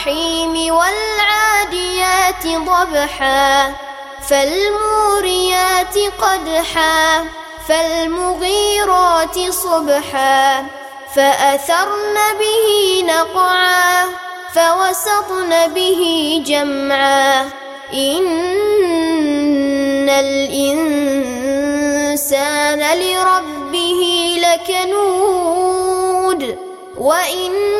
الرحيم والعاديات ضبحا فالموريات قدحا فالمغيرات صبحا فأثرن به نقعا فوسطن به جمعا. إن الإنسان لربه لكنود وإن